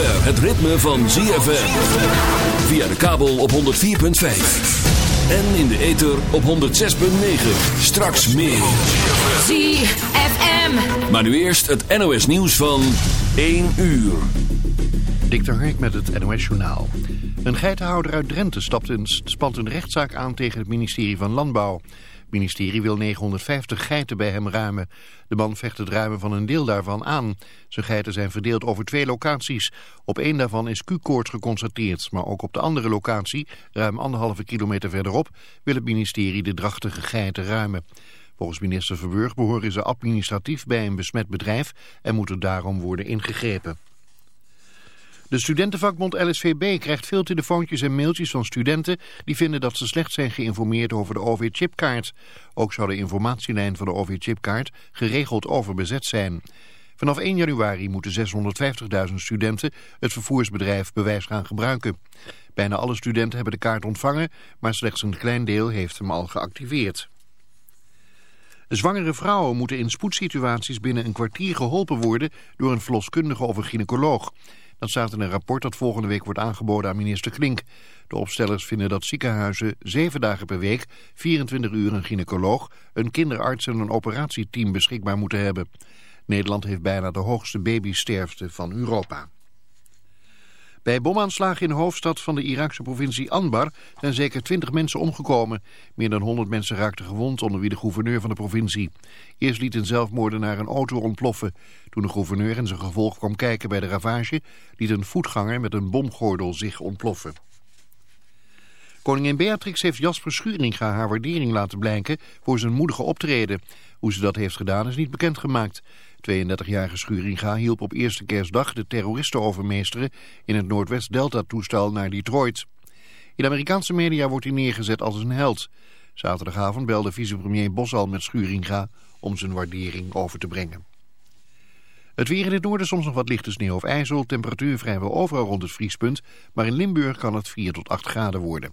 zover het ritme van ZFM. Via de kabel op 104.5. En in de ether op 106.9. Straks meer. ZFM. Maar nu eerst het NOS nieuws van 1 uur. Dik Hark met het NOS Journaal. Een geitenhouder uit Drenthe stapt een, spant een rechtszaak aan tegen het ministerie van Landbouw. Het ministerie wil 950 geiten bij hem ruimen. De man vecht het ruimen van een deel daarvan aan. Zijn geiten zijn verdeeld over twee locaties. Op één daarvan is Q-koorts geconstateerd. Maar ook op de andere locatie, ruim anderhalve kilometer verderop... wil het ministerie de drachtige geiten ruimen. Volgens minister Verburg behoren ze administratief bij een besmet bedrijf... en moeten daarom worden ingegrepen. De studentenvakbond LSVB krijgt veel telefoontjes en mailtjes van studenten die vinden dat ze slecht zijn geïnformeerd over de OV-chipkaart. Ook zou de informatielijn van de OV-chipkaart geregeld overbezet zijn. Vanaf 1 januari moeten 650.000 studenten het vervoersbedrijf bewijs gaan gebruiken. Bijna alle studenten hebben de kaart ontvangen, maar slechts een klein deel heeft hem al geactiveerd. Zwangere vrouwen moeten in spoedsituaties binnen een kwartier geholpen worden door een verloskundige of een gynaecoloog. Dat staat in een rapport dat volgende week wordt aangeboden aan minister Klink. De opstellers vinden dat ziekenhuizen zeven dagen per week, 24 uur een gynaecoloog, een kinderarts en een operatieteam beschikbaar moeten hebben. Nederland heeft bijna de hoogste babysterfte van Europa. Bij bomaanslagen in de hoofdstad van de Iraakse provincie Anbar zijn zeker 20 mensen omgekomen. Meer dan 100 mensen raakten gewond, onder wie de gouverneur van de provincie. Eerst liet een zelfmoordenaar een auto ontploffen. Toen de gouverneur en zijn gevolg kwam kijken bij de ravage, liet een voetganger met een bomgordel zich ontploffen. Koningin Beatrix heeft Jasper Schuringa haar waardering laten blijken voor zijn moedige optreden. Hoe ze dat heeft gedaan is niet bekendgemaakt. 32-jarige Schuringa hielp op eerste kerstdag de terroristen overmeesteren in het Noordwest-Delta-toestel naar Detroit. In Amerikaanse media wordt hij neergezet als een held. Zaterdagavond belde vicepremier Bosal met Schuringa om zijn waardering over te brengen. Het weer in het noorden soms nog wat lichte sneeuw of ijzel. Temperatuur vrijwel overal rond het vriespunt. Maar in Limburg kan het 4 tot 8 graden worden.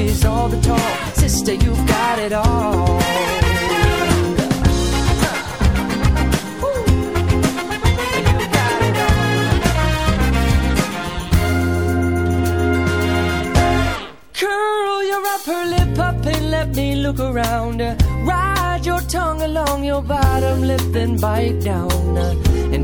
is all the talk. Sister, you've got it all. Curl your upper lip up and let me look around. Ride your tongue along your bottom lip, then bite down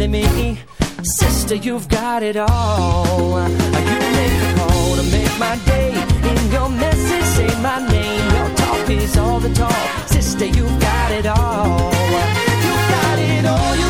especially me. Sister, you've got it all. You make a call to make my day. In your message, say my name. Your talk is all the talk. Sister, you've got it all. You've got it all. You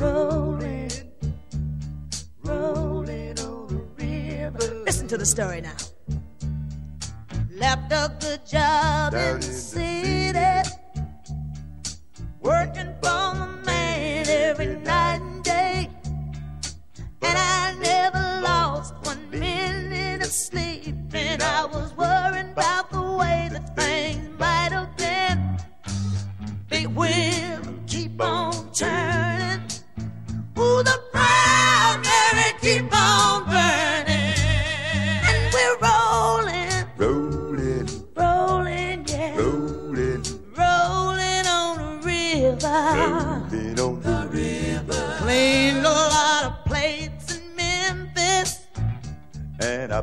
rolling, rolling on the river. Listen to the story now. Left a good job in the city, working for the man every night and day. And I never lost one minute of sleep. And I was worried about the way that things might have been. Big wheel keep on turning. Ooh, the proud Mary keep on burning. And we're rolling, Rolling, rolling, yeah. rolling, Rolling on the river. rolling on the river. Cleaned a lot of plates in Memphis. And I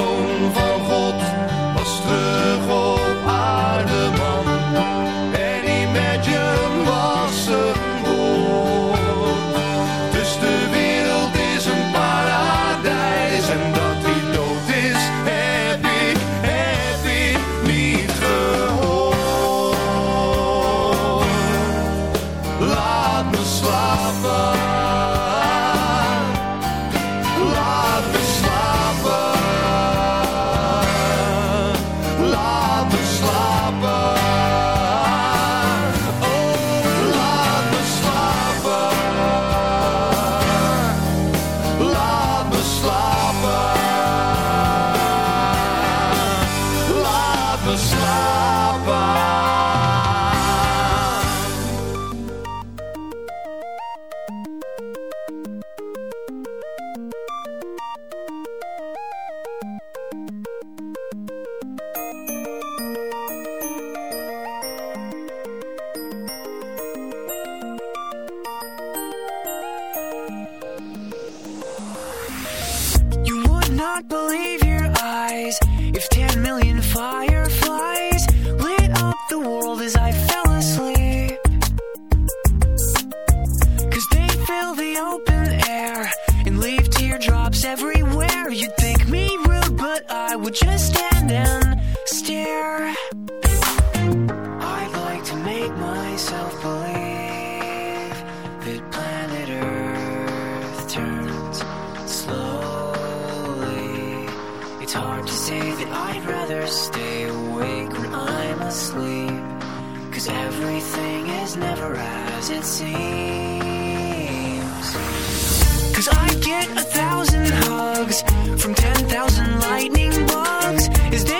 know. as it seems. Cause I get a thousand hugs from ten thousand lightning bugs. Is there